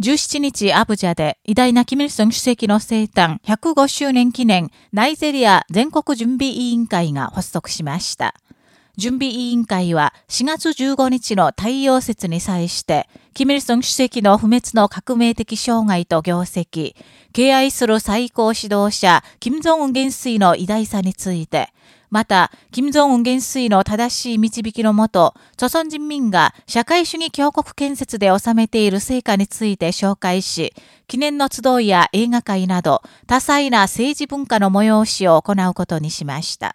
17日アブジャで偉大なキミルソン主席の生誕105周年記念ナイジェリア全国準備委員会が発足しました。準備委員会は4月15日の太陽節に際して、キミルソン主席の不滅の革命的障害と業績、敬愛する最高指導者、金正恩元帥の偉大さについて、また、金正恩元帥の正しい導きのもと、朝鮮人民が社会主義強国建設で収めている成果について紹介し、記念の集いや映画会など、多彩な政治文化の催しを行うことにしました。